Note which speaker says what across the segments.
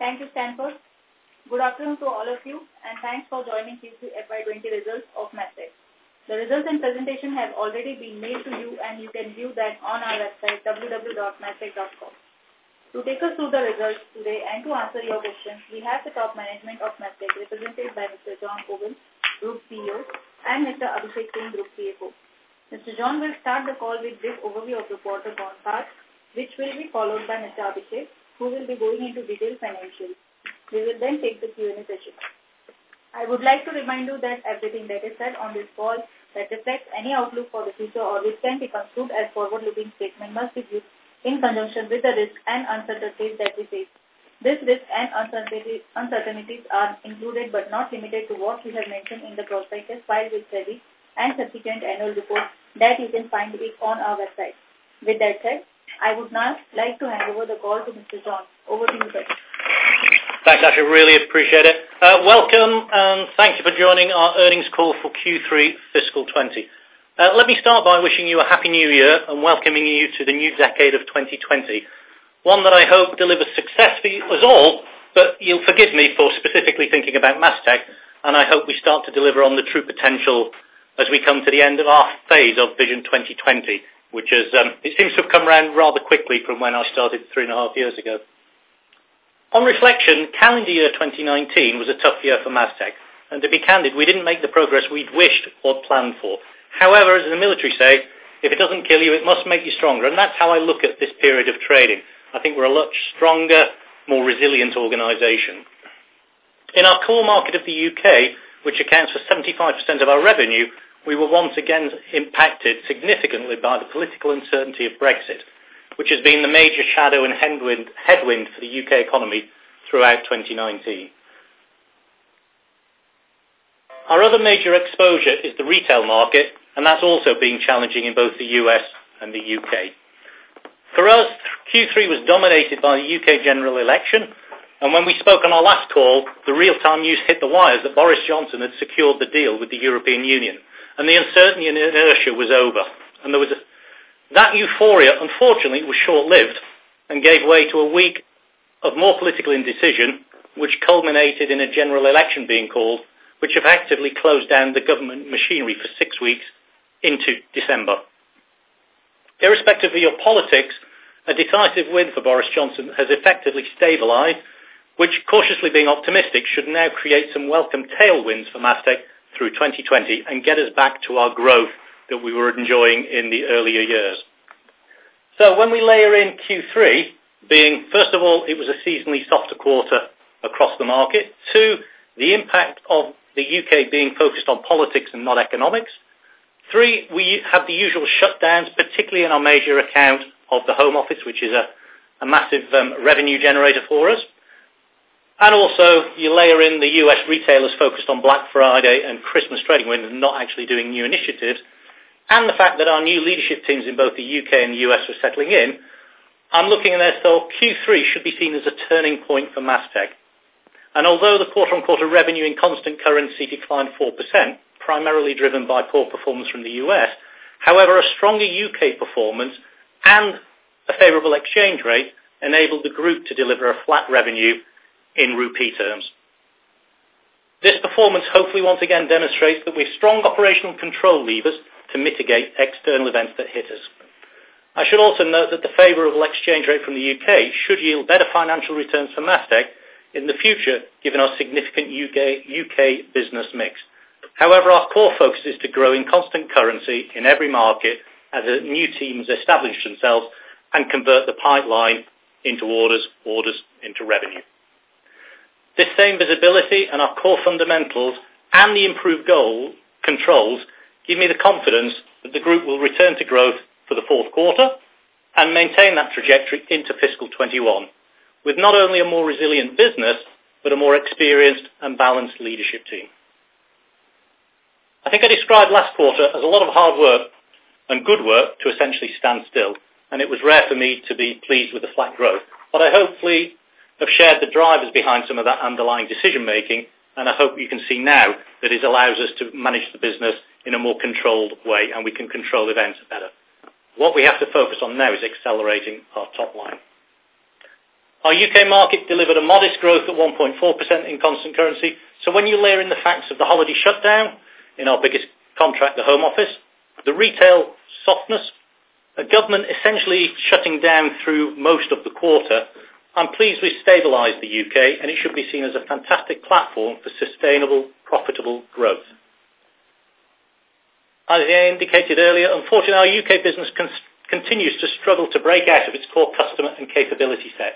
Speaker 1: Thank you, Stanford. Good afternoon to all of you, and thanks for joining Q3 FY20 results of Mastek. The results and presentation have already been made to you, and you can view that on our website, www.mastek.com. To take us through the results today and to answer your questions, we have the top management of Mastek represented by Mr. John Coble, Group CEO, and Mr. Abhishek Singh, Group CFO. Mr. John will start the call with brief overview of the quarter gone past, which will be followed by Mr. Abhishek, who will be going into detailed financials. We will then take the Q&A session. I would like to remind you that everything that is said on this call that reflects any outlook for the future or which can be construed as forward-looking statement must be viewed in conjunction with the risks and uncertainties that we face. These risks and uncertainties are included but not limited to what we have mentioned in the prospectus filed with SEBI and subsequent annual report that you can find it on our website. With that said, I would now like to hand over the call to Mr. John. Over to you, sir.
Speaker 2: Thanks, Asha. Really appreciate it. Uh, welcome and thank you for joining our earnings call for Q3 fiscal 20. Uh, let me start by wishing you a happy new year and welcoming you to the new decade of 2020. One that I hope delivers success for us all, but you'll forgive me for specifically thinking about Mastek, and I hope we start to deliver on the true potential as we come to the end of our phase of Vision 2020, which is, um, it seems to have come around rather quickly from when I started three and a half years ago. On reflection, calendar year 2019 was a tough year for Mastek, and to be candid, we didn't make the progress we'd wished or planned for. However, as the military say, if it doesn't kill you, it must make you stronger, and that's how I look at this period of trading. I think we're a much stronger, more resilient organisation. In our core market of the UK, which accounts for 75% of our revenue, we were once again impacted significantly by the political uncertainty of Brexit, which has been the major shadow and headwind, headwind for the UK economy throughout 2019. Our other major exposure is the retail market, and that's also been challenging in both the US and the UK. For us, Q3 was dominated by the UK general election, and when we spoke on our last call, the real-time news hit the wires that Boris Johnson had secured the deal with the European Union and the uncertainty and inertia was over. And there was a, that euphoria, unfortunately, was short-lived and gave way to a week of more political indecision, which culminated in a general election being called, which effectively closed down the government machinery for six weeks into December. Irrespective of your politics, a decisive win for Boris Johnson has effectively stabilised, which, cautiously being optimistic, should now create some welcome tailwinds for Mastek through 2020 and get us back to our growth that we were enjoying in the earlier years. So when we layer in Q3, being, first of all, it was a seasonally softer quarter across the market. Two, the impact of the UK being focused on politics and not economics. Three, we have the usual shutdowns, particularly in our major account of the Home Office, which is a, a massive um, revenue generator for us. And also, you layer in the US retailers focused on Black Friday and Christmas trading they're not actually doing new initiatives, and the fact that our new leadership teams in both the UK and the US are settling in, I'm looking at this, so Q3 should be seen as a turning point for Mastek. And although the quarter-on-quarter -quarter revenue in constant currency declined 4%, primarily driven by poor performance from the US, however, a stronger UK performance and a favourable exchange rate enabled the group to deliver a flat revenue in rupee terms. This performance hopefully once again demonstrates that we have strong operational control levers to mitigate external events that hit us. I should also note that the favourable exchange rate from the UK should yield better financial returns for Mastek in the future, given our significant UK, UK business mix. However, our core focus is to grow in constant currency in every market as new teams establish themselves and convert the pipeline into orders, orders into revenue. This same visibility and our core fundamentals and the improved goal controls give me the confidence that the group will return to growth for the fourth quarter and maintain that trajectory into fiscal 21, with not only a more resilient business, but a more experienced and balanced leadership team. I think I described last quarter as a lot of hard work and good work to essentially stand still, and it was rare for me to be pleased with the flat growth. But I hopefully have shared the drivers behind some of that underlying decision making, and I hope you can see now that it allows us to manage the business in a more controlled way, and we can control events better. What we have to focus on now is accelerating our top line. Our UK market delivered a modest growth at 1.4% in constant currency. So when you layer in the facts of the holiday shutdown in our biggest contract, the Home Office, the retail softness, a government essentially shutting down through most of the quarter, I'm pleased we've stabilised the UK and it should be seen as a fantastic platform for sustainable, profitable growth. As I indicated earlier, unfortunately our UK business continues to struggle to break out of its core customer and capability set,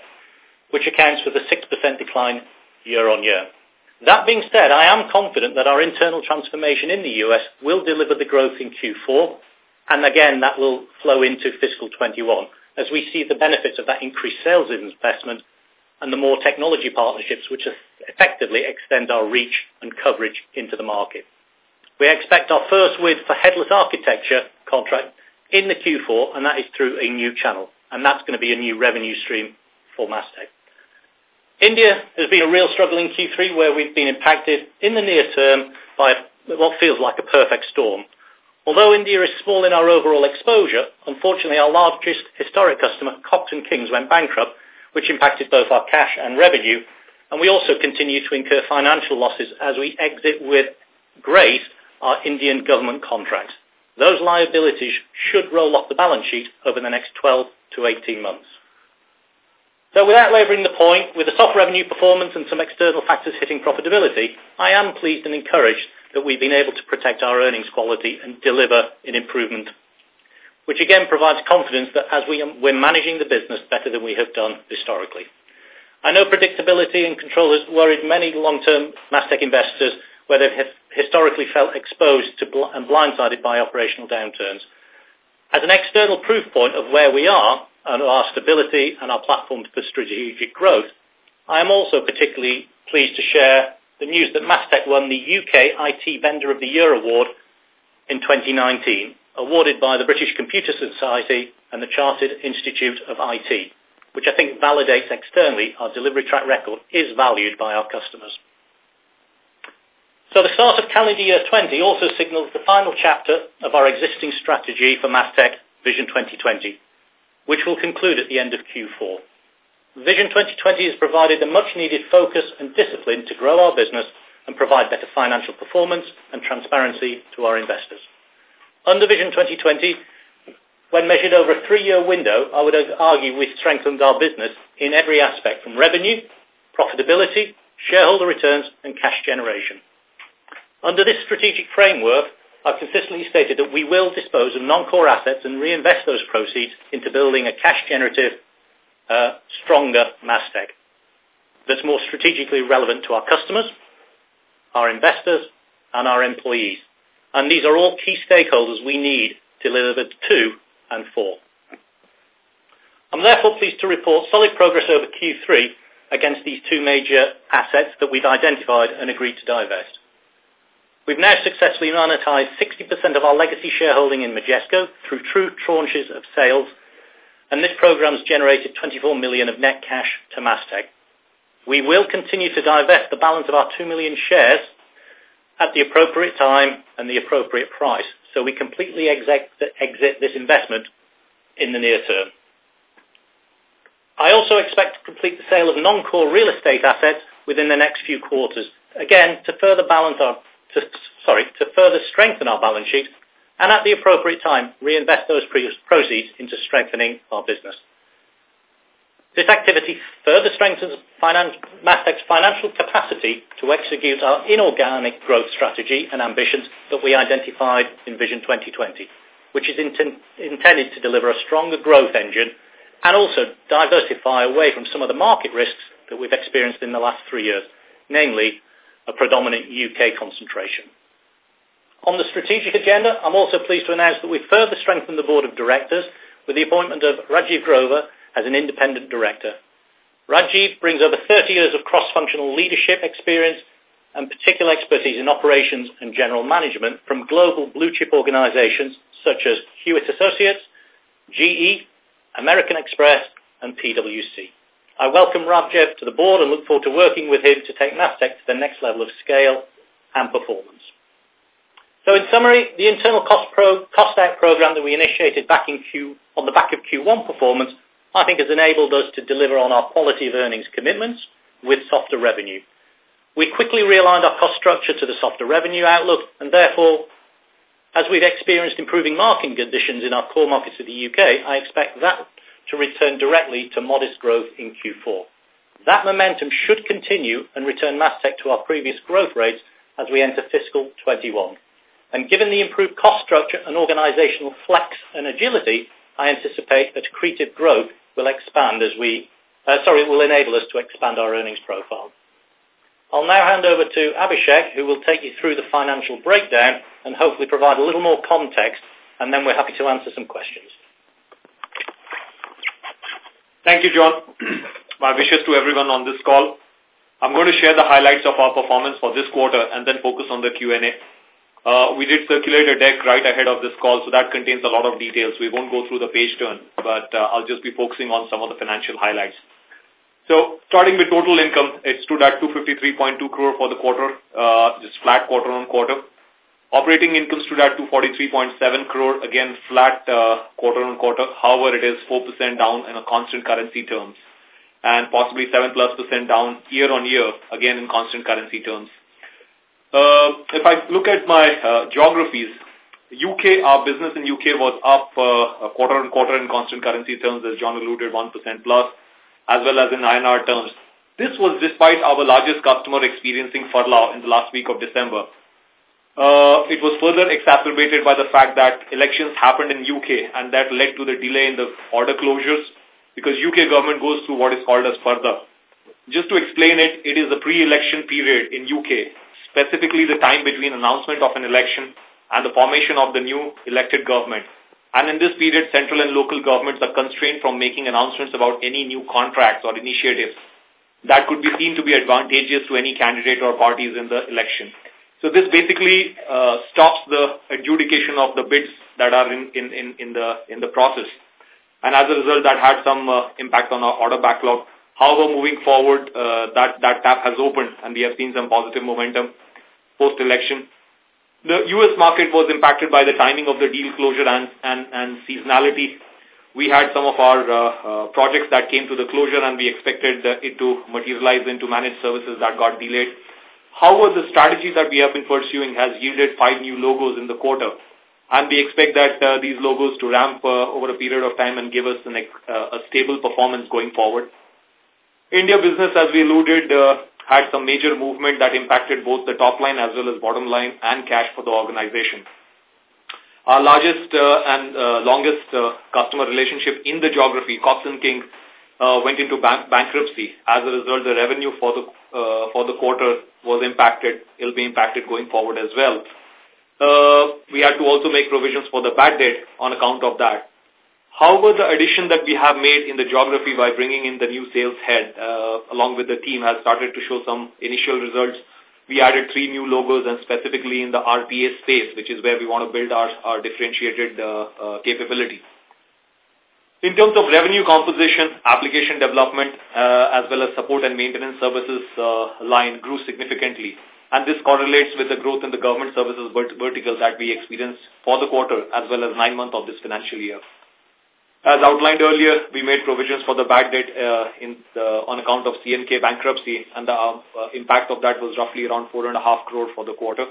Speaker 2: which accounts for the 6% decline year on year. That being said, I am confident that our internal transformation in the US will deliver the growth in Q4, and again that will flow into fiscal 21 as we see the benefits of that increased sales investment and the more technology partnerships which effectively extend our reach and coverage into the market. We expect our first win for headless architecture contract in the Q4, and that is through a new channel, and that's going to be a new revenue stream for Mastek. India has been a real struggle in Q3 where we've been impacted in the near term by what feels like a perfect storm. Although India is small in our overall exposure, unfortunately our largest historic customer, Cox & Kings, went bankrupt, which impacted both our cash and revenue, and we also continue to incur financial losses as we exit with grace our Indian government contracts. Those liabilities should roll off the balance sheet over the next 12 to 18 months. So without labouring the point, with the soft revenue performance and some external factors hitting profitability, I am pleased and encouraged that we've been able to protect our earnings quality and deliver an improvement, which again provides confidence that as we're managing the business better than we have done historically. I know predictability and control has worried many long-term Mastek investors where they've historically felt exposed to and blindsided by operational downturns. As an external proof point of where we are and our stability and our platform for strategic growth, I am also particularly pleased to share the news that Mastek won the UK IT Vendor of the Year award in 2019, awarded by the British Computer Society and the Chartered Institute of IT, which I think validates externally our delivery track record is valued by our customers. So the start of calendar year 20 also signals the final chapter of our existing strategy for Mastek Vision 2020, which will conclude at the end of Q4. Vision 2020 has provided a much-needed focus and discipline to grow our business and provide better financial performance and transparency to our investors. Under Vision 2020, when measured over a three-year window, I would argue we've strengthened our business in every aspect from revenue, profitability, shareholder returns, and cash generation. Under this strategic framework, I've consistently stated that we will dispose of non-core assets and reinvest those proceeds into building a cash-generative, uh, stronger Mastek that's more strategically relevant to our customers, our investors, and our employees. And these are all key stakeholders we need to deliver to and for. I'm therefore pleased to report solid progress over Q3 against these two major assets that we've identified and agreed to divest. We've now successfully monetized 60% of our legacy shareholding in Majesco through true tranches of sales, and this program has generated 24 million of net cash to Mastek. We will continue to divest the balance of our 2 million shares at the appropriate time and the appropriate price, so we completely exit this investment in the near term. I also expect to complete the sale of non-core real estate assets within the next few quarters, again to further balance our sorry, to further strengthen our balance sheet and at the appropriate time reinvest those proceeds into strengthening our business. This activity further strengthens Mastek's financial capacity to execute our inorganic growth strategy and ambitions that we identified in Vision 2020, which is intended to deliver a stronger growth engine and also diversify away from some of the market risks that we've experienced in the last three years, namely a predominant UK concentration. On the strategic agenda, I'm also pleased to announce that we've further strengthened the board of directors with the appointment of Rajiv Grover as an independent director. Rajiv brings over 30 years of cross-functional leadership experience and particular expertise in operations and general management from global blue-chip organizations such as Hewitt Associates, GE, American Express, and PwC. I welcome Rajiv to the board and look forward to working with him to take Mastek to the next level of scale and performance. So in summary, the internal cost, pro cost-out program that we initiated back in Q on the back of Q1 performance I think has enabled us to deliver on our quality of earnings commitments with softer revenue. We quickly realigned our cost structure to the softer revenue outlook, and therefore, as we've experienced improving market conditions in our core markets of the UK, I expect that to return directly to modest growth in Q4. That momentum should continue and return Mastek to our previous growth rates as we enter fiscal 21. And given the improved cost structure and organizational flex and agility, I anticipate that accretive growth will expand as we, uh, sorry, will enable us to expand our earnings profile. I'll now hand over to Abhishek, who will take you through the financial breakdown and hopefully provide a little more context, and then we're happy to answer some questions.
Speaker 3: Thank you, John. My wishes to everyone on this call. I'm going to share the highlights of our performance for this quarter and then focus on the Q&A. Uh, we did circulate a deck right ahead of this call, so that contains a lot of details. We won't go through the page turn, but uh, I'll just be focusing on some of the financial highlights. So starting with total income, it stood at 253.2 crore for the quarter, uh, just flat quarter on quarter. Operating income stood at 243.7 crore, again flat uh, quarter on quarter. However, it is 4% down in a constant currency terms and possibly 7 plus percent down year on year, again in constant currency terms. Uh, if I look at my uh, geographies, UK, our business in UK was up uh, quarter on quarter in constant currency terms, as John alluded, 1% plus, as well as in INR terms. This was despite our largest customer experiencing furlough in the last week of December. Uh, it was purdah exacerbated by the fact that elections happened in UK and that led to the delay in the order closures because UK government goes through what is called as further. Just to explain it, it is the pre-election period in UK specifically the time between announcement of an election and the formation of the new elected government. And in this period, central and local governments are constrained from making announcements about any new contracts or initiatives that could be seen to be advantageous to any candidate or parties in the election. So this basically uh, stops the adjudication of the bids that are in, in, in, in, the, in the process. And as a result, that had some uh, impact on our order backlog. However, moving forward, uh, that, that tap has opened and we have seen some positive momentum post-election. The U.S. market was impacted by the timing of the deal closure and, and, and seasonality. We had some of our uh, uh, projects that came to the closure and we expected uh, it to materialize into managed services that got delayed. However, the strategy that we have been pursuing has yielded five new logos in the quarter. And we expect that uh, these logos to ramp uh, over a period of time and give us an, uh, a stable performance going forward. India business, as we alluded, uh, had some major movement that impacted both the top line as well as bottom line and cash for the organization. Our largest uh, and uh, longest customer relationship in the geography, Cox & King, uh, went into bank bankruptcy. As a result, the revenue for the uh, for the quarter was impacted. It'll be impacted going forward as well. Uh, we had to also make provisions for the bad debt on account of that. However, the addition that we have made in the geography by bringing in the new sales head uh, along with the team has started to show some initial results. We added three new logos and specifically in the RPA space, which is where we want to build our, our differentiated uh, uh, capability. In terms of revenue composition, application development, uh, as well as support and maintenance services uh, line grew significantly. And this correlates with the growth in the government services vertical that we experienced for the quarter as well as nine months of this financial year. As outlined earlier, we made provisions for the bad debt uh, in the, on account of CNK bankruptcy, and the uh, impact of that was roughly around four and a half crore for the quarter.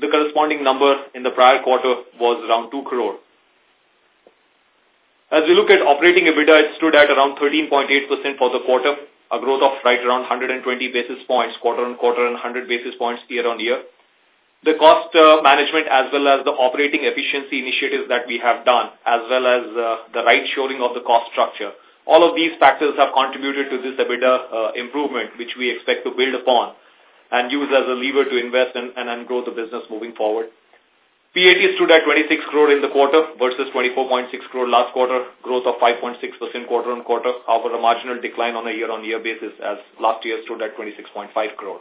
Speaker 3: The corresponding number in the prior quarter was around 2 crore. As we look at operating EBITDA, it stood at around 13.8% for the quarter, a growth of right around 120 basis points quarter on quarter and 100 basis points year on year the cost uh, management as well as the operating efficiency initiatives that we have done, as well as uh, the right shoring of the cost structure. All of these factors have contributed to this EBITDA uh, improvement, which we expect to build upon and use as a lever to invest and, and grow the business moving forward. PAT stood at 26 crore in the quarter versus 24.6 crore last quarter, growth of 5.6% quarter on quarter, however a marginal decline on a year-on-year -year basis as last year stood at 26.5 crore.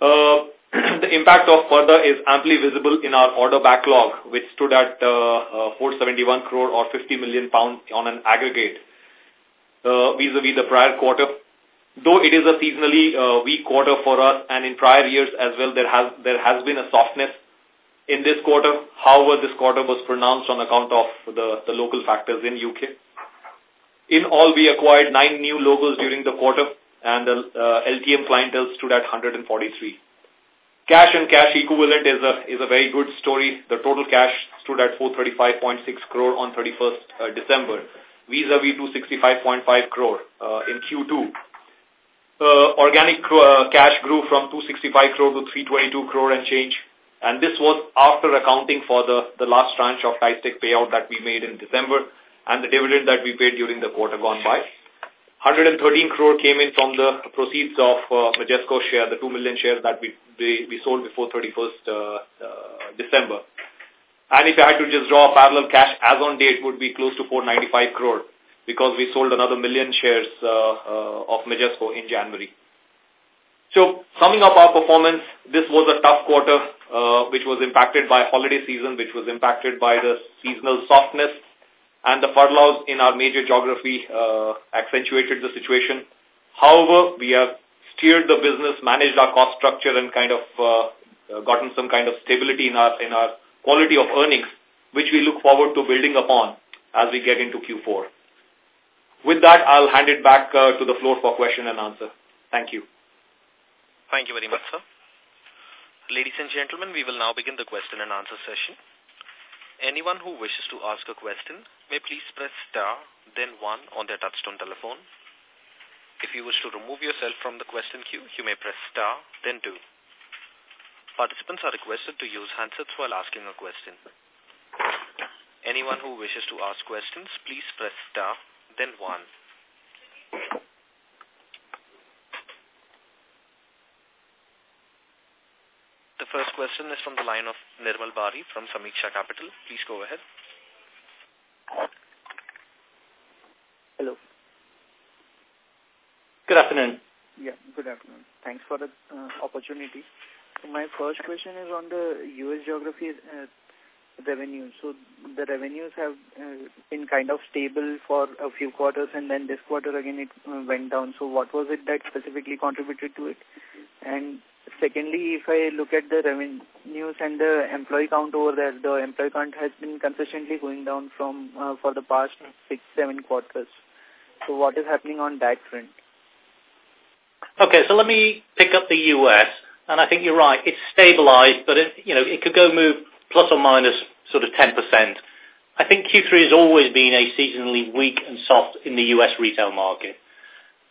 Speaker 3: Uh, the impact of purdah is amply visible in our order backlog, which stood at uh, uh, 471 crore or 50 million pounds on an aggregate uh, vis-a-vis -vis the prior quarter. Though it is a seasonally uh, weak quarter for us and in prior years as well, there has, there has been a softness in this quarter. However, this quarter was pronounced on account of the, the local factors in UK. In all, we acquired nine new logos during the quarter, and the uh, LTM clientele stood at 143. Cash and cash equivalent is a is a very good story. The total cash stood at 435.6 crore on 31st uh, December, vis-a-vis -vis 265.5 crore uh, in Q2. Uh, organic uh, cash grew from 265 crore to 322 crore and change, and this was after accounting for the the last tranche of TAISTech payout that we made in December and the dividend that we paid during the quarter gone by. 113 crore came in from the proceeds of uh, Majesco share, the 2 million shares that we, we, we sold before 31st uh, uh, December. And if I had to just draw a parallel cash as on date would be close to 495 crore because we sold another million shares uh, uh, of Majesco in January. So summing up our performance, this was a tough quarter uh, which was impacted by holiday season, which was impacted by the seasonal softness and the furloughs in our major geography uh, accentuated the situation. However, we have steered the business, managed our cost structure, and kind of uh, uh, gotten some kind of stability in our in our quality of earnings, which we look forward to building upon as we get into Q4. With that, I'll hand it back uh, to the floor for question and answer. Thank you.
Speaker 4: Thank you very much, sir. Ladies and gentlemen, we will now begin the question and answer session. Anyone who wishes to ask a question may please press star, then one on their touchtone telephone. If you wish to remove yourself from the question queue, you may press star, then two. Participants are requested to use handsets while asking a question. Anyone who wishes to ask questions, please press star, then one. First question is from the line of Nirmal Bari from Sameeksha Capital. Please go ahead.
Speaker 5: Hello.
Speaker 2: Good afternoon.
Speaker 5: Yeah, good afternoon. Thanks for the uh, opportunity. So my first question is on the U.S. geography uh, revenue. So the revenues have uh, been kind of stable for a few quarters and then this quarter again it uh, went down. So what was it that specifically contributed to it? And Secondly, if I look at the revenues and the employee count over there, the employee count has been consistently going down from uh, for the past six, seven quarters. So what is happening on that front?
Speaker 2: Okay, so let me pick up the U.S. And I think you're right. It's stabilized, but it, you know, it could go move plus or minus sort of 10%. I think Q3 has always been a seasonally weak and soft in the U.S. retail market.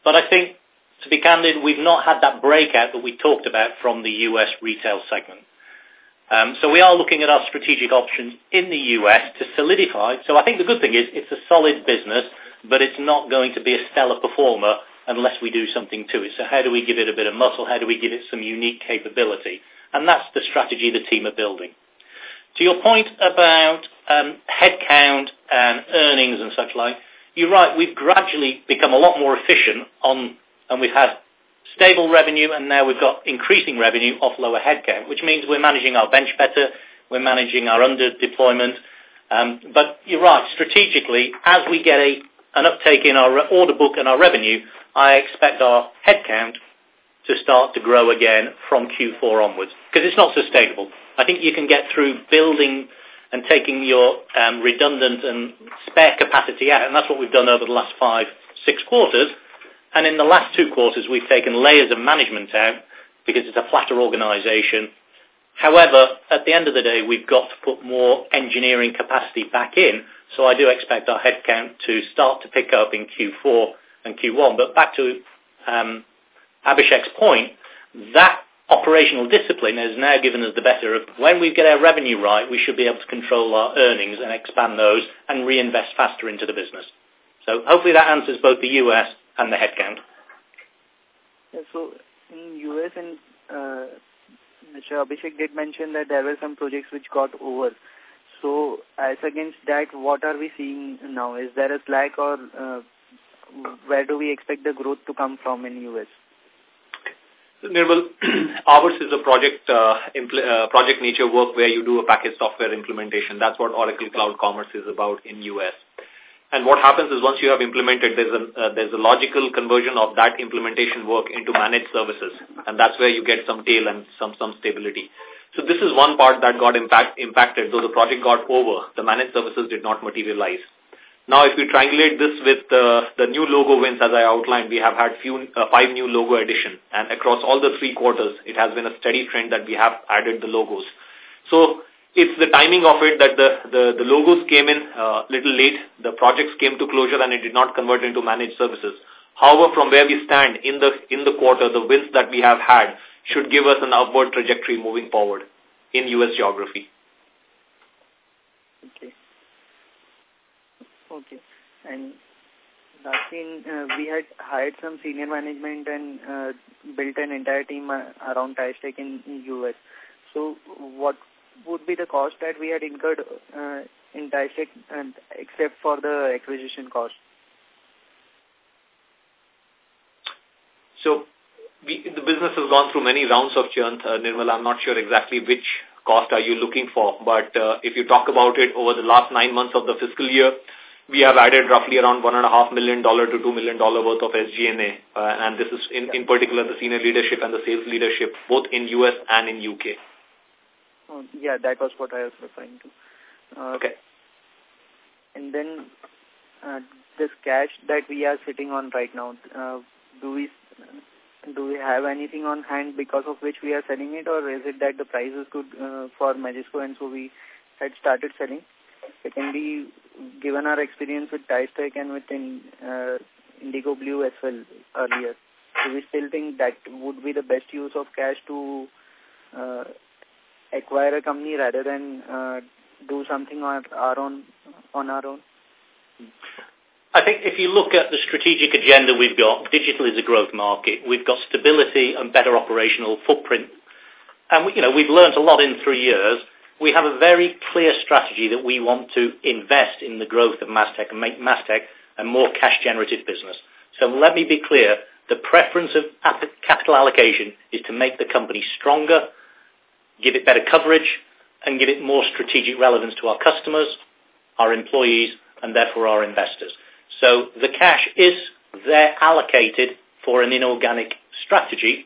Speaker 2: But I think to be candid, we've not had that breakout that we talked about from the U.S. retail segment. Um, so we are looking at our strategic options in the U.S. to solidify. So I think the good thing is it's a solid business, but it's not going to be a stellar performer unless we do something to it. So how do we give it a bit of muscle? How do we give it some unique capability? And that's the strategy the team are building. To your point about um, headcount and earnings and such like, you're right, we've gradually become a lot more efficient on and we've had stable revenue, and now we've got increasing revenue off lower headcount, which means we're managing our bench better, we're managing our under deployment. Um, but you're right, strategically, as we get a, an uptake in our order book and our revenue, I expect our headcount to start to grow again from Q4 onwards, because it's not sustainable. I think you can get through building and taking your um, redundant and spare capacity out, and that's what we've done over the last five, six quarters, and in the last two quarters, we've taken layers of management out because it's a flatter organization. However, at the end of the day, we've got to put more engineering capacity back in. So I do expect our headcount to start to pick up in Q4 and Q1. But back to um, Abhishek's point, that operational discipline has now given us the better of when we get our revenue right, we should be able to control our earnings and expand those and reinvest faster into the business. So hopefully that answers both the US and the headcount.
Speaker 5: Yeah, so in U.S. and uh, Mr. Abhishek did mention that there were some projects which got over. So as against that, what are we seeing now? Is there a slack or uh, where do we expect the growth to come from in U.S.?
Speaker 3: Nirmal, ours is a project uh, uh, project nature work where you do a package software implementation. That's what Oracle Cloud Commerce is about in U.S. And what happens is once you have implemented, there's a, uh, there's a logical conversion of that implementation work into managed services. And that's where you get some tail and some, some stability. So this is one part that got impact, impacted, though the project got over, the managed services did not materialize. Now, if we triangulate this with uh, the new logo wins, as I outlined, we have had few, uh, five new logo addition. And across all the three quarters, it has been a steady trend that we have added the logos. So it's the timing of it that the, the, the logos came in a uh, little late, the projects came to closure and it did not convert into managed services. However, from where we stand in the, in the quarter, the wins that we have had should give us an upward trajectory moving forward in U.S. geography.
Speaker 5: Okay. Okay. And lastly, uh, we had hired some senior management and uh, built an entire team uh, around in, in U.S. So what would be the cost that we had incurred uh, in TAISTech and except for the acquisition cost?
Speaker 3: So we, the business has gone through many rounds of churn, uh, Nirmal. I'm not sure exactly which cost are you looking for, but uh, if you talk about it over the last nine months of the fiscal year, we have added roughly around $1.5 million to $2 million worth of SG&A, uh, and this is in, in particular the senior leadership and the sales leadership, both in U.S. and in U.K.
Speaker 5: Oh, yeah, that was what I was referring to.
Speaker 3: Uh, okay.
Speaker 5: And then uh, this cash that we are sitting on right now, uh, do we do we have anything on hand because of which we are selling it, or is it that the price is good uh, for Majesco and so we had started selling? Secondly, given our experience with TAISTech and with in, uh, Indigo Blue as well earlier, do we still think that would be the best use of cash to uh, acquire a company rather than uh, do something on our own? On our own?
Speaker 2: I think if you look at the strategic agenda we've got, digital is a growth market. We've got stability and better operational footprint. And, we, you know, we've learned a lot in three years. We have a very clear strategy that we want to invest in the growth of Mastek and make Mastek a more cash-generative business. So let me be clear. The preference of capital allocation is to make the company stronger, give it better coverage, and give it more strategic relevance to our customers, our employees, and therefore our investors. So the cash is there allocated for an inorganic strategy.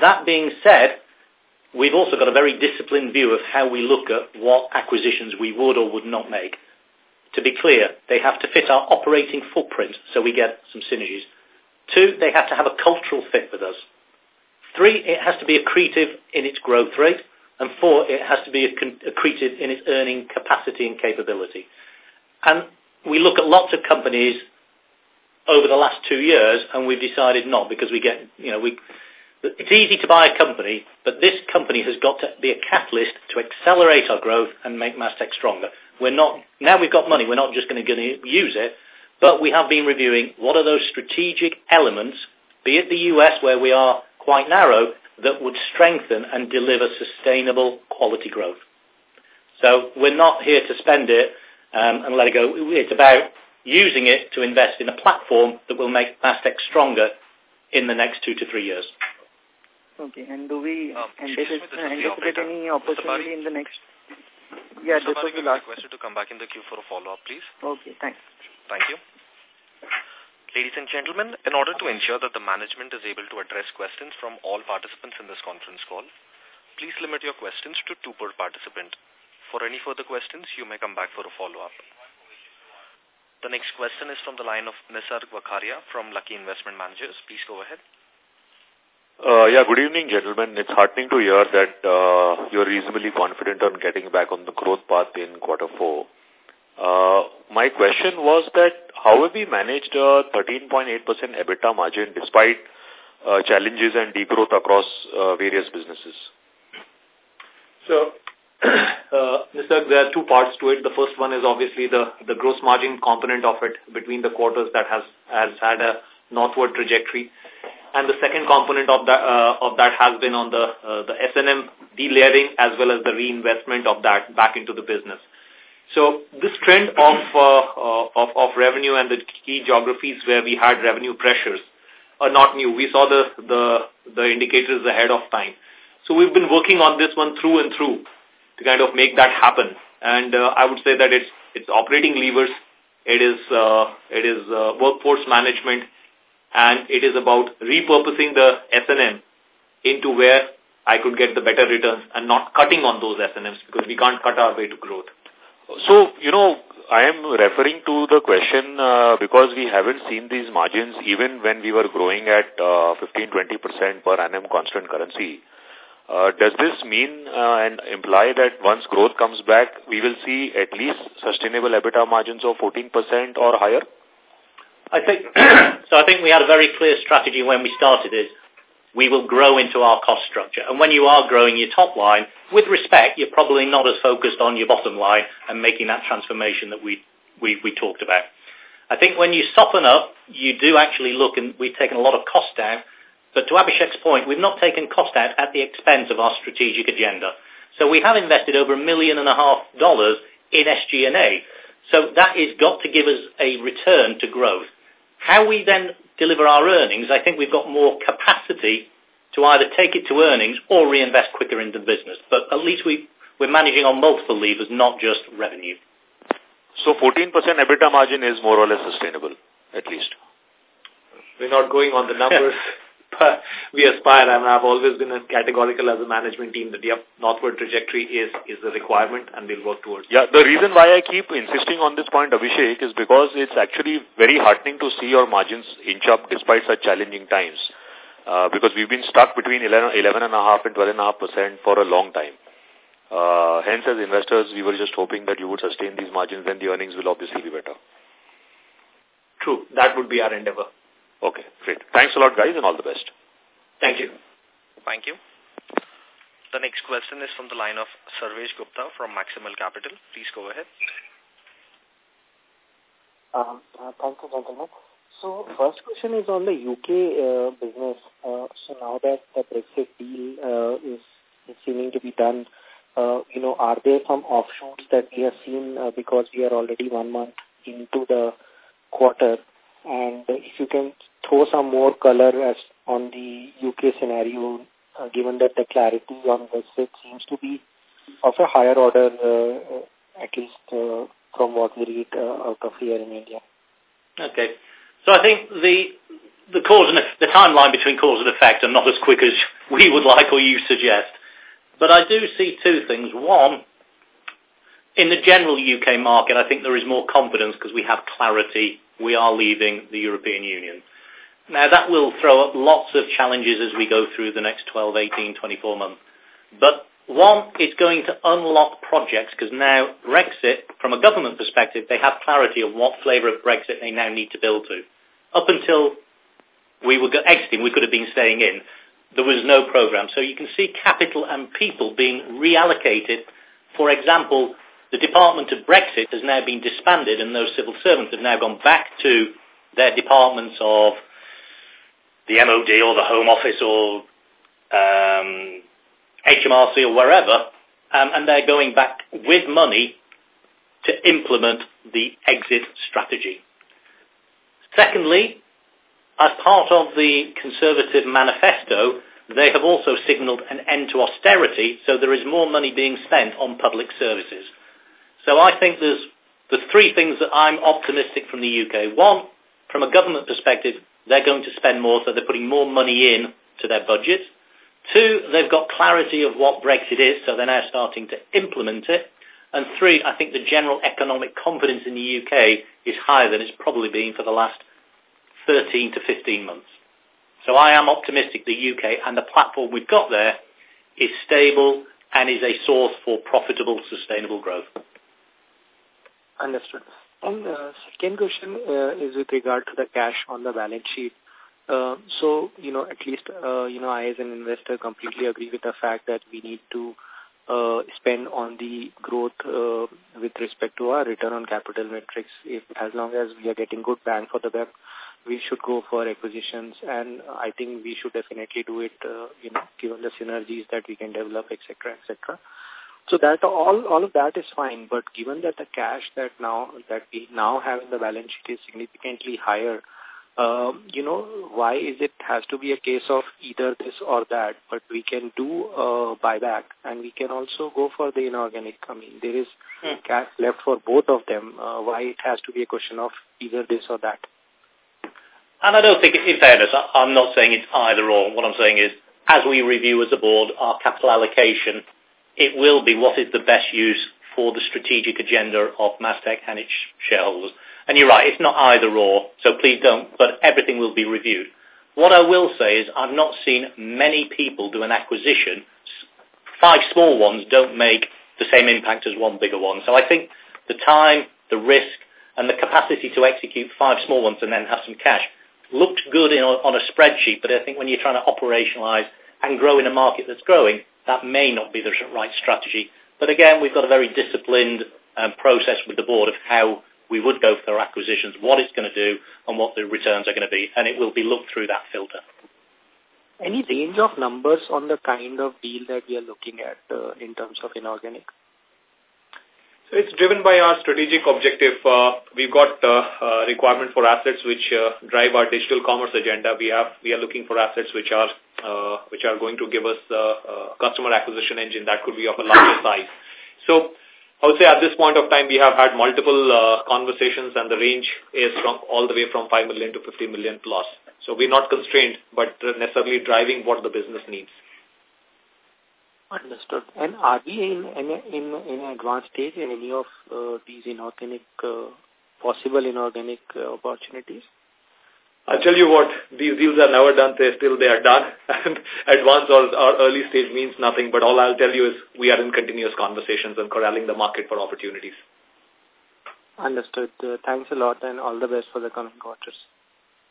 Speaker 2: That being said, we've also got a very disciplined view of how we look at what acquisitions we would or would not make. To be clear, they have to fit our operating footprint so we get some synergies. Two, they have to have a cultural fit with us. Three, it has to be accretive in its growth rate. And four, it has to be accretive in its earning capacity and capability. And we look at lots of companies over the last two years, and we've decided not because we get, you know, we. It's easy to buy a company, but this company has got to be a catalyst to accelerate our growth and make Mastek stronger. We're not now we've got money. We're not just going to use it, but we have been reviewing what are those strategic elements, be it the US where we are quite narrow, that would strengthen and deliver sustainable quality growth. So we're not here to spend it um, and let it go. It's about using it to invest in a platform that will make Mastek stronger in the next two to three years.
Speaker 5: Okay, and do we um, anticipate, anticipate any opportunity in the next... Yeah,
Speaker 4: Mr. this was the last question to come back in the queue for a follow-up, please.
Speaker 5: Okay, thanks.
Speaker 4: Thank you. Ladies and gentlemen, in order to ensure that the management is able to address questions from all participants in this conference call, please limit your questions to two per participant. For any further questions, you may come back for a follow-up. The next question is from the line of Nisarg Vakharia from Lucky Investment Managers. Please go ahead.
Speaker 6: Uh, yeah, good evening, gentlemen. It's heartening to hear that uh, you're reasonably confident on getting back on the growth path in quarter four. Uh, my question was that how have we managed a 13.8% EBITDA margin despite uh, challenges and degrowth across uh, various businesses?
Speaker 3: So uh, Mr. There are two parts to it. The first one is obviously the, the gross margin component of it between the quarters that has, has had a northward trajectory. And the second component of that, uh, of that has been on the, uh, the S&M delayering as well as the reinvestment of that back into the business. So this trend of, uh, of, of revenue and the key geographies where we had revenue pressures are not new. We saw the, the, the indicators ahead of time. So we've been working on this one through and through to kind of make that happen. And uh, I would say that it's it's operating levers, it is uh, it is uh, workforce management, and it is about repurposing the S&M into where I could get the better returns and not cutting on those S&Ms because we can't cut our way to growth.
Speaker 6: So, you know, I am referring to the question uh, because we haven't seen these margins even when we were growing at 15-20% uh, per annum constant currency. Uh, does this mean uh, and imply that once growth comes back, we will see at least sustainable EBITDA margins of 14% or higher?
Speaker 2: I think so. I think we had a very clear strategy when we started it. We will grow into our cost structure. And when you are growing your top line, with respect, you're probably not as focused on your bottom line and making that transformation that we, we, we talked about. I think when you soften up, you do actually look, and we've taken a lot of cost down, but to Abhishek's point, we've not taken cost out at the expense of our strategic agenda. So we have invested over a million and a half dollars in SG&A. So that has got to give us a return to growth. How we then deliver our earnings, I think we've got more capacity to either take it to earnings or reinvest quicker into the business. But at least we, we're managing on multiple levers, not just revenue.
Speaker 6: So 14% EBITDA margin is more or less sustainable, at least.
Speaker 3: We're not going on the numbers. but we aspire, and I've always been as categorical as a management team that, yep, northward trajectory is, is a requirement and we'll work towards
Speaker 6: Yeah, the reason why I keep insisting on this point, Abhishek, is because it's actually very heartening to see your margins inch up despite such challenging times. Uh, because we've been stuck between 11, 11.5 and a half and 12.5% for a long time. Uh, hence, as investors, we were just hoping that you would sustain these margins, then the earnings will obviously be better.
Speaker 3: True. That would be our endeavor.
Speaker 6: Okay, great. Thanks a lot, guys, and all the best.
Speaker 3: Thank you.
Speaker 4: Thank you. The next question is from the line of Sarvesh Gupta from Maximal Capital. Please go ahead.
Speaker 7: Um, uh, thank you, gentlemen. So, first question is on the UK uh, business. Uh, so, now that the Brexit deal uh, is, is seeming to be done, uh, you know, are there some offshoots that we have seen uh, because we are already one month into the quarter? And if you can throw some more color as on the UK scenario, uh, given that the clarity on Brexit seems to be of a higher order, uh, at least uh, from what we read uh, out of here in India.
Speaker 2: Okay. So I think the the cause and the timeline between cause and effect are not as quick as we would like or you suggest. But I do see two things. One, in the general UK market, I think there is more confidence because we have clarity. We are leaving the European Union. Now, that will throw up lots of challenges as we go through the next 12, 18, 24 months. But one, it's going to unlock projects because now Brexit, from a government perspective, they have clarity of what flavour of Brexit they now need to build to. Up until we were exiting, we could have been staying in. There was no programme. So you can see capital and people being reallocated. For example, the Department of Brexit has now been disbanded and those civil servants have now gone back to their departments of the MOD or the Home Office or um, HMRC or wherever, um, and they're going back with money to implement the exit strategy. Secondly, as part of the Conservative manifesto, they have also signalled an end to austerity, so there is more money being spent on public services. So I think there's the three things that I'm optimistic from the UK. One, from a government perspective, they're going to spend more, so they're putting more money in to their budgets. Two, they've got clarity of what Brexit is, so they're now starting to implement it. And three, I think the general economic confidence in the UK is higher than it's probably been for the last 13 to 15 months. So I am optimistic the UK and the platform we've got there is stable and is a source for profitable, sustainable growth.
Speaker 7: Understood. And uh, second question uh, is with regard to the cash on the balance sheet. Uh, so, you know, at least, uh, you know, I as an investor completely agree with the fact that we need to uh, spend on the growth uh, with respect to our return on capital metrics. If as long as we are getting good bang for the buck, we should go for acquisitions, and I think we should definitely do it, uh, you know, given the synergies that we can develop, etc., etc. So that all all of that is fine, but given that the cash that now that we now have in the balance sheet is significantly higher, um, you know, why is it has to be a case of either this or that, but we can do a buyback and we can also go for the inorganic. I mean, there is hmm. cash left for both of them. Uh, why it has to be a question of either this or that?
Speaker 2: And I don't think, in fairness, I'm not saying it's either or. What I'm saying is, as we review as a board our capital allocation, it will be what is the best use for the strategic agenda of Mastech and its shareholders. And you're right, it's not either or, so please don't, but everything will be reviewed. What I will say is I've not seen many people do an acquisition. Five small ones don't make the same impact as one bigger one. So I think the time, the risk, and the capacity to execute five small ones and then have some cash looked good in, on a spreadsheet, but I think when you're trying to operationalize and grow in a market that's growing, that may not be the right strategy. But again, we've got a very disciplined um, process with the board of how we would go for our acquisitions, what it's going to do, and what the returns are going to be, and it will be looked through that filter.
Speaker 7: Any range of numbers on the kind of deal that we are looking at uh, in terms of inorganic?
Speaker 3: It's driven by our strategic objective. Uh, we've got uh, uh, requirement for assets which uh, drive our digital commerce agenda. We have we are looking for assets which are uh, which are going to give us uh, uh, customer acquisition engine that could be of a larger size. So I would say at this point of time we have had multiple uh, conversations and the range is from all the way from 5 million to 50 million plus. So we're not constrained, but necessarily driving what the business needs.
Speaker 7: Understood. And are we in in in, in an advanced stage in any of uh, these inorganic uh, possible inorganic uh, opportunities?
Speaker 3: I'll tell you what, these deals are never done till they are done. And advanced or, or early stage means nothing. But all I'll tell you is we are in continuous conversations and corralling the market for opportunities.
Speaker 7: Understood. Uh, thanks a lot and all the best for the coming quarters.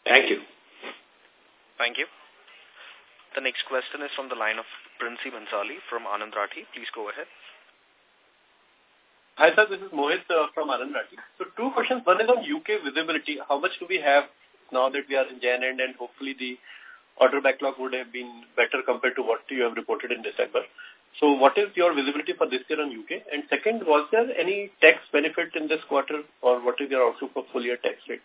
Speaker 3: Thank you.
Speaker 4: Thank you. The next question is from the line of Princy Mansali from Anand Rathi. Please go ahead.
Speaker 8: Hi, sir. This is Mohit uh, from Anand Rathi. So two questions. One is on UK visibility. How much do we have now that we are in Jan end and hopefully the order backlog would have been better compared to what you have reported in December. So what is your visibility for this year on UK? And second, was there any tax benefit in this quarter or what is your outlook for full year tax rate?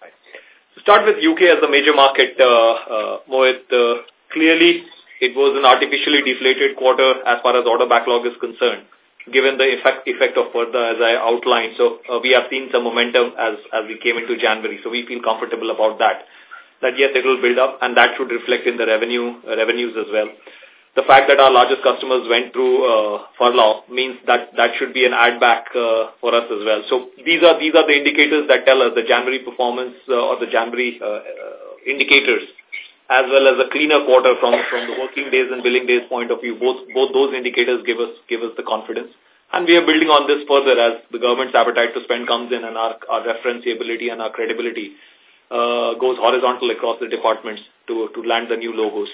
Speaker 3: To start with UK as the major market, uh, uh, Mohit, uh, clearly it was an artificially deflated quarter as far as order backlog is concerned, given the effect, effect of Purdah as I outlined. So uh, we have seen some momentum as, as we came into January. So we feel comfortable about that. That yes, it will build up and that should reflect in the revenue uh, revenues as well the fact that our largest customers went through uh, furlough means that that should be an add back uh, for us as well. So these are these are the indicators that tell us the January performance uh, or the January uh, uh, indicators, as well as a cleaner quarter from from the working days and billing days point of view. Both both those indicators give us give us the confidence. And we are building on this further as the government's appetite to spend comes in and our, our referenceability and our credibility uh, goes horizontal across the departments to, to land the new logos.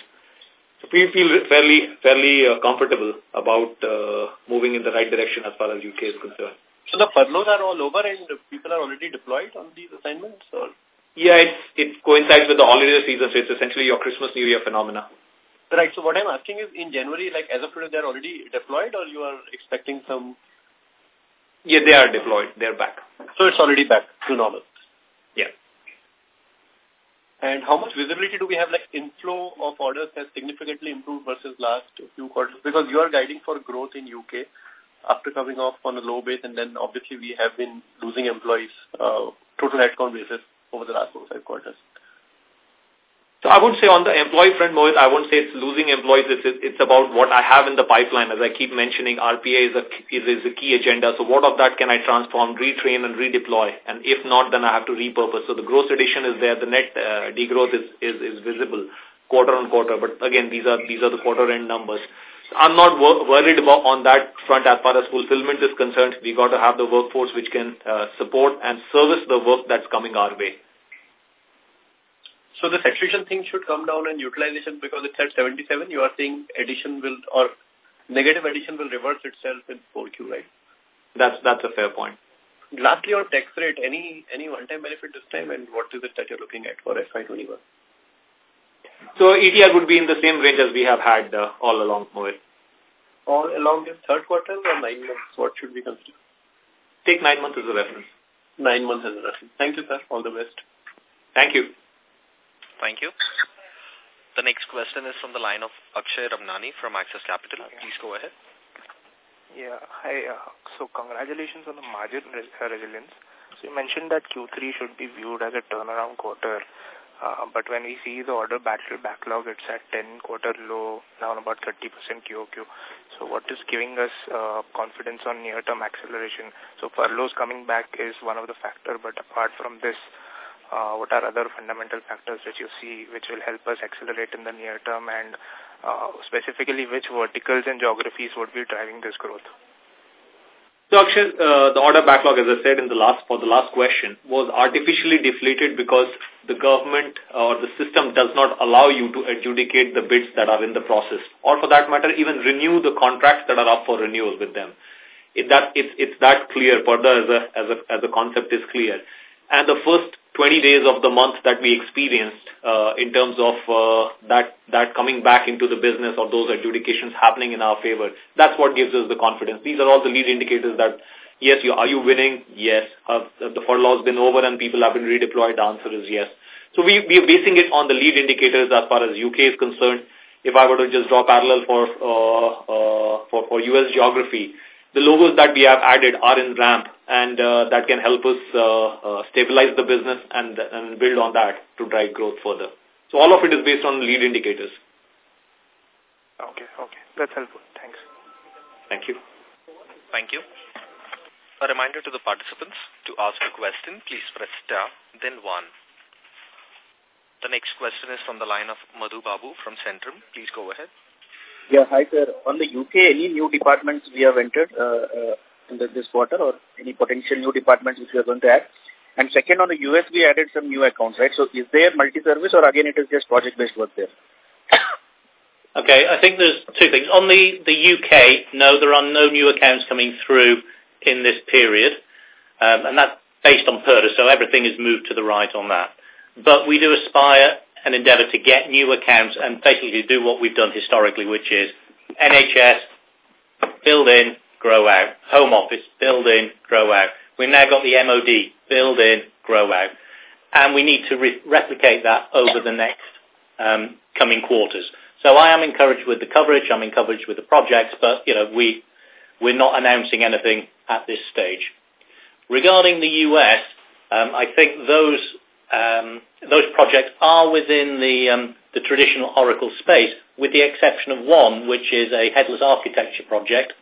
Speaker 3: So we feel fairly fairly uh, comfortable about uh, moving in the right direction as far as UK is concerned.
Speaker 8: So the furloughs are all over and people are already deployed on these assignments? Or?
Speaker 3: Yeah, it's, it coincides with the holiday season, so it's essentially your Christmas, New Year phenomena.
Speaker 8: Right, so what I'm asking is, in January, like as of today, they're already deployed or you are expecting some...
Speaker 3: Yeah, they are deployed. They're back.
Speaker 8: So it's already back to normal?
Speaker 3: Yeah.
Speaker 8: And how much visibility do we have, like inflow of orders has significantly improved versus last few quarters? Because you are guiding for growth in UK after coming off on a low base and then obviously we have been losing employees, uh, total headcount basis over the last four five quarters.
Speaker 3: So I wouldn't say on the employee front, Mohit, I won't say it's losing employees. It's, it's about what I have in the pipeline. As I keep mentioning, RPA is a, is, is a key agenda. So what of that can I transform, retrain, and redeploy? And if not, then I have to repurpose. So the gross addition is there. The net uh, degrowth is, is, is visible quarter on quarter. But again, these are, these are the quarter end numbers. I'm not wor worried about on that front as far as fulfillment is concerned. We got to have the workforce which can uh, support and service the work that's coming our way.
Speaker 8: So this attrition thing should come down and utilization because it's at 77. You are saying addition will or negative addition will reverse itself in 4Q, right?
Speaker 3: That's that's a fair point.
Speaker 8: Lastly, on tax rate, any any one-time benefit this time, and what is it that you're looking at for FY21?
Speaker 3: So ETR would be in the same range as we have had uh, all along, Mohit.
Speaker 8: All along this third quarter or nine months? What should we consider?
Speaker 3: Take nine months as a reference.
Speaker 8: Nine months as a reference. Thank you, sir. All the best.
Speaker 3: Thank you.
Speaker 4: Thank you. The next question is from the line of Akshay Ramnani from Axis Capital. Please go ahead.
Speaker 9: Yeah, hi. Uh, so congratulations on the margin res uh, resilience. So you mentioned that Q3 should be viewed as a turnaround quarter. Uh, but when we see the order battle backlog, it's at 10 quarter low, down about 30% QOQ. So what is giving us uh, confidence on near-term acceleration? So furloughs coming back is one of the factor, but apart from this, uh, what are other fundamental factors that you see which will help us accelerate in the near term and uh, specifically which verticals and geographies would be driving this growth?
Speaker 3: So Akshay, uh, the order backlog, as I said in the last for the last question, was artificially deflated because the government or the system does not allow you to adjudicate the bids that are in the process, or for that matter, even renew the contracts that are up for renewal with them. It, that it's it's that clear. Purdah as a as a as a concept is clear, and the first 20 days of the month that we experienced uh, in terms of uh, that that coming back into the business or those adjudications happening in our favor. That's what gives us the confidence. These are all the lead indicators that, yes, you are you winning? Yes. Have, the furlough has been over and people have been redeployed? The answer is yes. So we, we are basing it on the lead indicators as far as UK is concerned. If I were to just draw parallel for, uh, uh, for, for US geography, the logos that we have added are in ramp and uh, that can help us uh, uh, stabilize the business and, and build on that to drive growth further. So all of it is based on lead indicators.
Speaker 9: Okay, okay. That's helpful. Thanks.
Speaker 3: Thank you.
Speaker 4: Thank you. A reminder to the participants to ask a question, please press star, then one. The next question is from the line of Madhu Babu from Centrum. Please go ahead.
Speaker 10: Yeah, hi sir. On the UK, any new departments we have entered uh, uh, in the, this quarter or any potential new departments which we are going to add? And second, on the US, we added some new accounts, right? So is there multi-service or again it is just project-based work there?
Speaker 2: Okay, I think there's two things. On the, the UK, no, there are no new accounts coming through in this period. Um, and that's based on Purdah, so everything is moved to the right on that. But we do aspire and endeavour to get new accounts and basically do what we've done historically, which is NHS, build in, grow out. Home Office, build in, grow out. We've now got the MOD, build in, grow out. And we need to re replicate that over the next um, coming quarters. So I am encouraged with the coverage, I'm encouraged with the projects, but you know we, we're not announcing anything at this stage. Regarding the US, um, I think those um, those projects are within the, um, the traditional Oracle space, with the exception of one, which is a headless architecture project,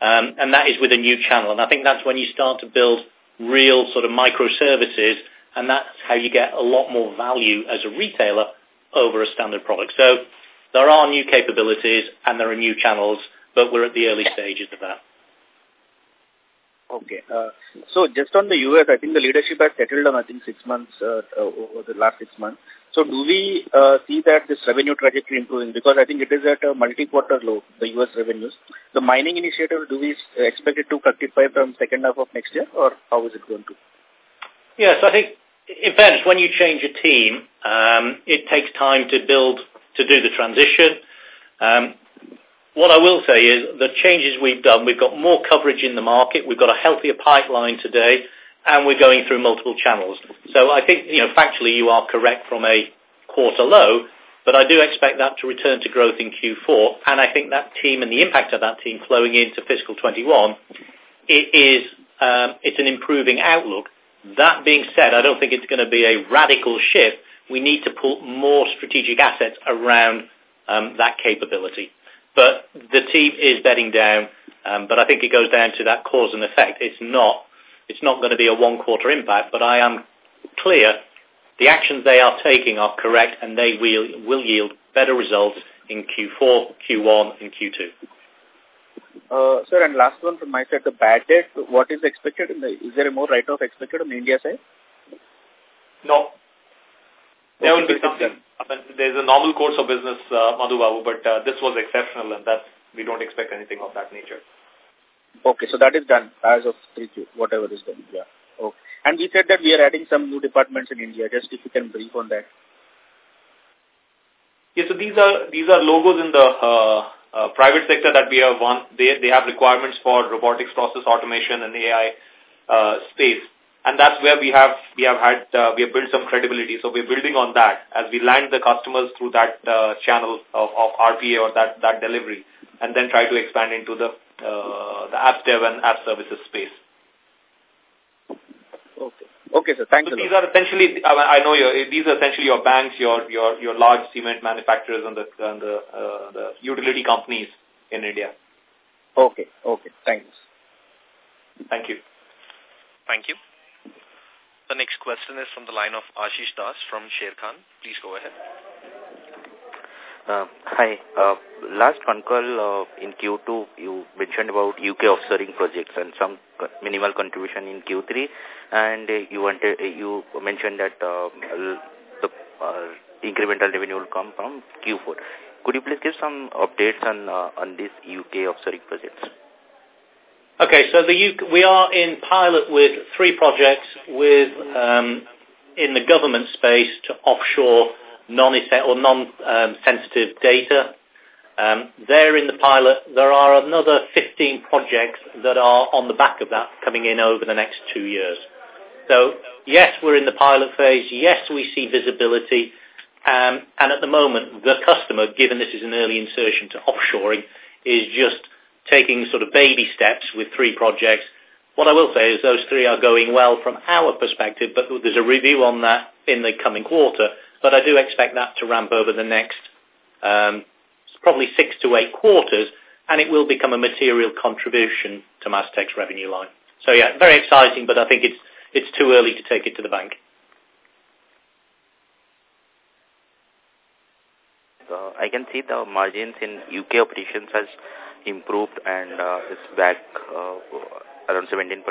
Speaker 2: um, and that is with a new channel. And I think that's when you start to build real sort of microservices, and that's how you get a lot more value as a retailer over a standard product. So there are new capabilities and there are new channels, but we're at the early stages of that.
Speaker 10: Okay. Uh, so just on the U.S., I think the leadership has settled on, I think, six months, uh, uh, over the last six months. So do we uh, see that this revenue trajectory improving? Because I think it is at a multi-quarter low, the U.S. revenues. The mining initiative, do we expect it to fructify from second half of next year, or how is it going to?
Speaker 2: Yes, I think, in fairness, when you change a team, um, it takes time to build, to do the transition. Um, what I will say is the changes we've done, we've got more coverage in the market, we've got a healthier pipeline today, and we're going through multiple channels. So I think, you know, factually you are correct from a quarter low, but I do expect that to return to growth in Q4, and I think that team and the impact of that team flowing into fiscal 21, it is, um, it's an improving outlook. That being said, I don't think it's going to be a radical shift. We need to put more strategic assets around um, that capability. But the team is bedding down, um, but I think it goes down to that cause and effect. It's not, it's not going to be a one-quarter impact, but I am clear the actions they are taking are correct and they will, will yield better results in Q4, Q1, and Q2.
Speaker 10: Uh, sir, and last one from my side, the bad debt, what is expected? In the, is there a more write-off expected on the India side?
Speaker 3: No. There will be something there's a normal course of business, uh, Madhu Babu, but uh, this was exceptional and that we don't expect anything of that nature.
Speaker 10: Okay, so that is done as of 3Q, whatever is done. Yeah. Okay. And we said that we are adding some new departments in India. Just if you can brief on that.
Speaker 3: Yeah, so these are these are logos in the uh, uh, private sector that we have won. They they have requirements for robotics process automation and AI uh, space and that's where we have we have had uh, we have built some credibility. So we're building on that as we land the customers through that uh, channel of, of RPA or that that delivery, and then try to expand into the uh, the app dev and app services space.
Speaker 10: Okay, Okay, sir. Thanks
Speaker 3: so
Speaker 10: a
Speaker 3: lot. These are essentially, I know your, these are essentially your banks, your your your large cement manufacturers, and the and the uh, the utility companies in India.
Speaker 10: Okay. Okay. Thanks.
Speaker 3: Thank you.
Speaker 4: Thank you. The next question is from the line of Ashish Das from Sharekhan. Please go ahead.
Speaker 11: Uh, hi. Uh, last phone call uh, in Q2, you mentioned about UK offshoring projects and some minimal contribution in Q3, and uh, you wanted uh, you mentioned that uh, the incremental revenue will come from Q4. Could you please give some updates on on these UK offshoring projects?
Speaker 2: Okay, so the UK, we are in pilot with three projects with um, in the government space to offshore non or non-sensitive data. Um, there in the pilot, there are another 15 projects that are on the back of that coming in over the next two years. So yes, we're in the pilot phase. Yes, we see visibility. Um, and at the moment, the customer, given this is an early insertion to offshoring, is just taking sort of baby steps with three projects. What I will say is those three are going well from our perspective, but there's a review on that in the coming quarter but I do expect that to ramp over the next um, probably six to eight quarters, and it will become a material contribution to Mastek's revenue line. So yeah, very exciting, but I think it's it's too early to take it to the bank.
Speaker 11: I can see the margins in UK operations has improved and uh, is back uh, around 17%.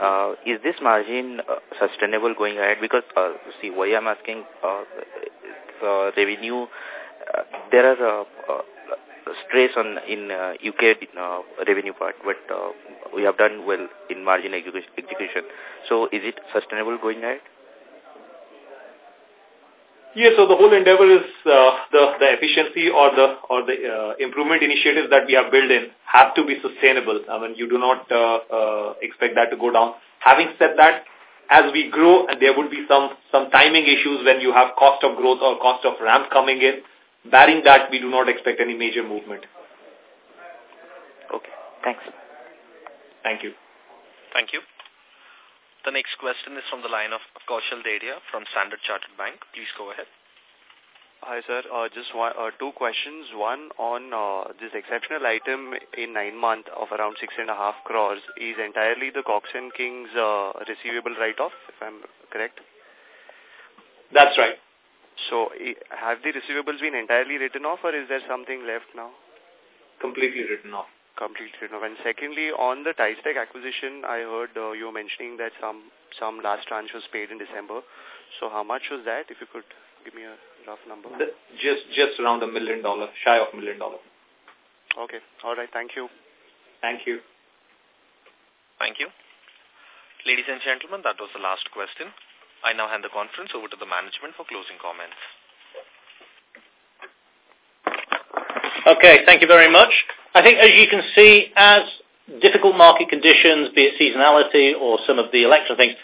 Speaker 11: Uh, is this margin uh, sustainable going ahead? Because, uh, see, why I'm asking, uh, uh, revenue, uh, there are uh, uh, stress on in uh, UK uh, revenue part, but uh, we have done well in margin execution. So is it sustainable going ahead?
Speaker 3: Yes, so the whole endeavor is uh, the the efficiency or the or the uh, improvement initiatives that we have built in have to be sustainable. I mean, you do not uh, uh, expect that to go down. Having said that, as we grow, and there would be some some timing issues when you have cost of growth or cost of ramp coming in. Barring that, we do not expect any major movement.
Speaker 11: Okay, thanks.
Speaker 3: Thank you.
Speaker 4: Thank you. The next question is from the line of Kaushal Dedia from Standard Chartered Bank. Please go ahead.
Speaker 12: Hi, sir. Uh, just one, uh, two questions. One on uh, this exceptional item in nine months of around six and a half crores is entirely the Cox and Kings uh, receivable write-off, if I'm correct?
Speaker 3: That's right.
Speaker 12: So have the receivables been entirely written off or is there something left now?
Speaker 3: Completely written off
Speaker 12: completely no. And secondly, on the Tech acquisition, I heard uh, you were mentioning that some some last tranche was paid in December. So how much was that? If you could give me a rough number.
Speaker 3: The, just just around a million dollar, shy of a million dollar.
Speaker 12: Okay. All right. Thank you.
Speaker 3: Thank you.
Speaker 4: Thank you. Ladies and gentlemen, that was the last question. I now hand the conference over to the management for closing comments.
Speaker 2: Okay, thank you very much. I think as you can see, as difficult market conditions, be it seasonality or some of the election things,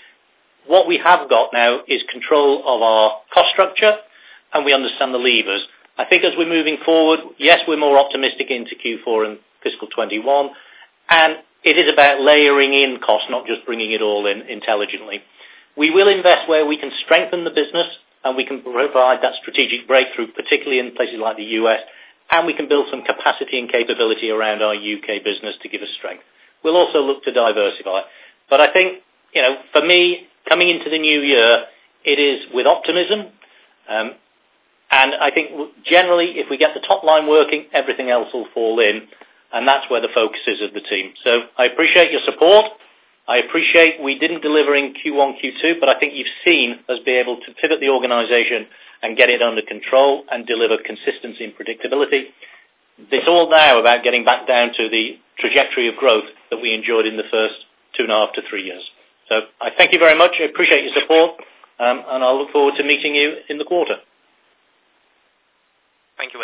Speaker 2: what we have got now is control of our cost structure and we understand the levers. I think as we're moving forward, yes, we're more optimistic into Q4 and fiscal 21, and it is about layering in costs, not just bringing it all in intelligently. We will invest where we can strengthen the business and we can provide that strategic breakthrough, particularly in places like the US, and we can build some capacity and capability around our UK business to give us strength. We'll also look to diversify. But I think, you know, for me, coming into the new year, it is with optimism. Um, and I think generally, if we get the top line working, everything else will fall in. And that's where the focus is of the team. So I appreciate your support. I appreciate we didn't deliver in Q1, Q2, but I think you've seen us be able to pivot the organization and get it under control and deliver consistency and predictability. It's all now about getting back down to the trajectory of growth that we enjoyed in the first two and a half to three years. So I thank you very much. I appreciate your support, um, and I'll look forward to meeting you in the quarter. Thank you.